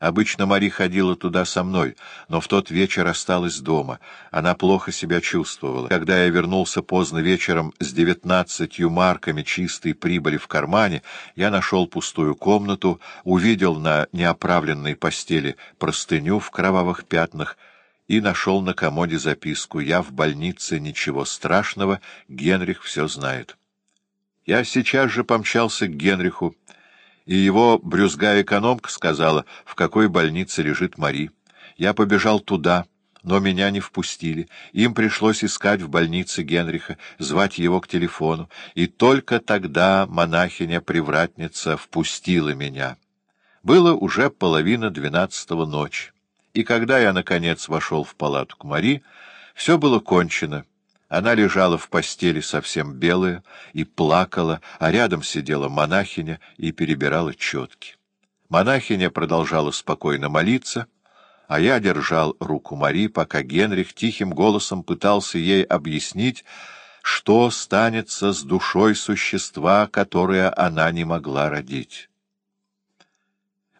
Обычно Мари ходила туда со мной, но в тот вечер осталась дома. Она плохо себя чувствовала. Когда я вернулся поздно вечером с девятнадцатью марками чистой прибыли в кармане, я нашел пустую комнату, увидел на неоправленной постели простыню в кровавых пятнах и нашел на комоде записку «Я в больнице, ничего страшного, Генрих все знает». Я сейчас же помчался к Генриху, и его брюзгая экономка сказала, в какой больнице лежит Мари. Я побежал туда, но меня не впустили. Им пришлось искать в больнице Генриха, звать его к телефону, и только тогда монахиня-привратница впустила меня. Было уже половина двенадцатого ночи, и когда я, наконец, вошел в палату к Мари, все было кончено. Она лежала в постели совсем белая и плакала, а рядом сидела монахиня и перебирала четки. Монахиня продолжала спокойно молиться, а я держал руку Мари, пока Генрих тихим голосом пытался ей объяснить, что станется с душой существа, которое она не могла родить.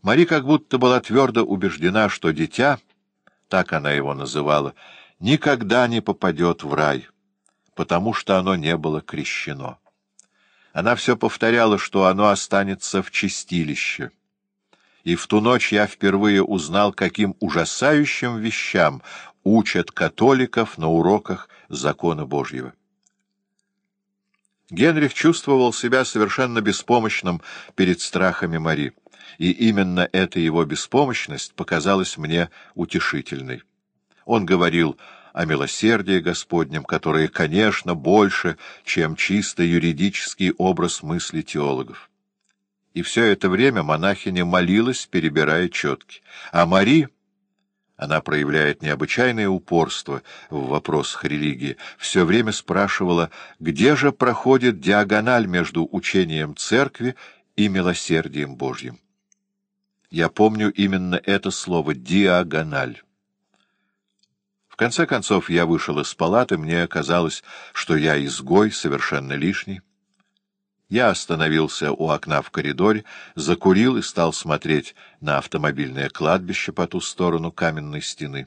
Мари как будто была твердо убеждена, что дитя, так она его называла, никогда не попадет в рай — потому что оно не было крещено. Она все повторяла, что оно останется в чистилище. И в ту ночь я впервые узнал, каким ужасающим вещам учат католиков на уроках закона Божьего. Генрих чувствовал себя совершенно беспомощным перед страхами Мари, и именно эта его беспомощность показалась мне утешительной. Он говорил о милосердии Господнем, которое, конечно, больше, чем чисто юридический образ мысли теологов. И все это время монахиня молилась, перебирая четки. А Мари, она проявляет необычайное упорство в вопросах религии, все время спрашивала, где же проходит диагональ между учением церкви и милосердием Божьим. Я помню именно это слово «диагональ» конце концов, я вышел из палаты, мне казалось, что я изгой, совершенно лишний. Я остановился у окна в коридоре, закурил и стал смотреть на автомобильное кладбище по ту сторону каменной стены.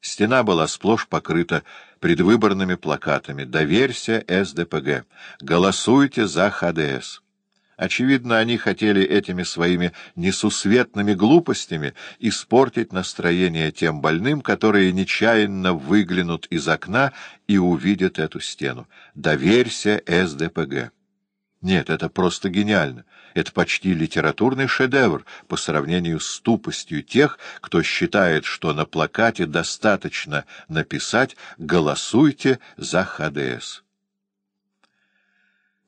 Стена была сплошь покрыта предвыборными плакатами «Доверься СДПГ», «Голосуйте за ХДС». Очевидно, они хотели этими своими несусветными глупостями испортить настроение тем больным, которые нечаянно выглянут из окна и увидят эту стену. Доверься СДПГ. Нет, это просто гениально. Это почти литературный шедевр по сравнению с тупостью тех, кто считает, что на плакате достаточно написать «Голосуйте за ХДС».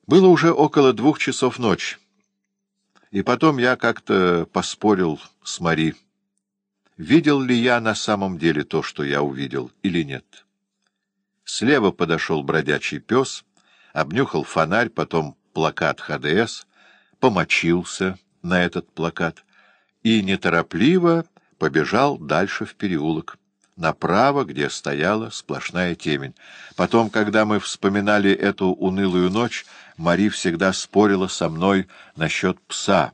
Было уже около двух часов ночи. И потом я как-то поспорил с Мари, видел ли я на самом деле то, что я увидел, или нет. Слева подошел бродячий пес, обнюхал фонарь, потом плакат ХДС, помочился на этот плакат и неторопливо побежал дальше в переулок направо, где стояла сплошная темень. Потом, когда мы вспоминали эту унылую ночь, Мари всегда спорила со мной насчет пса.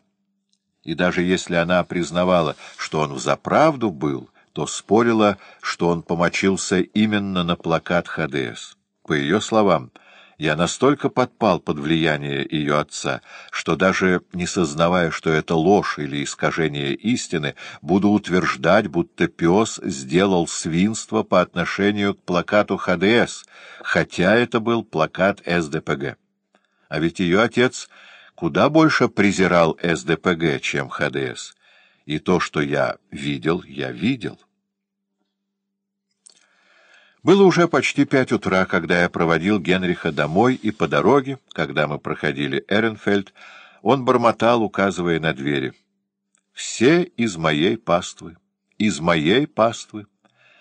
И даже если она признавала, что он взаправду был, то спорила, что он помочился именно на плакат ХДС. По ее словам, я настолько подпал под влияние ее отца, что даже не сознавая, что это ложь или искажение истины, буду утверждать, будто пес сделал свинство по отношению к плакату ХДС, хотя это был плакат СДПГ. А ведь ее отец куда больше презирал СДПГ, чем ХДС. И то, что я видел, я видел. Было уже почти пять утра, когда я проводил Генриха домой, и по дороге, когда мы проходили Эренфельд, он бормотал, указывая на двери. «Все из моей паствы, из моей паствы».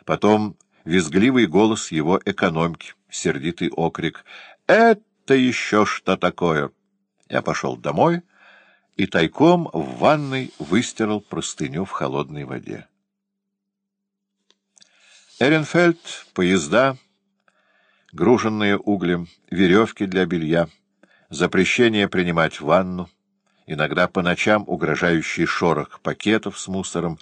Потом визгливый голос его экономки, сердитый окрик. «Это еще что такое?» Я пошел домой и тайком в ванной выстирал простыню в холодной воде. Эренфельд, поезда, груженные углем, веревки для белья, запрещение принимать ванну, Иногда по ночам угрожающий шорох пакетов с мусором,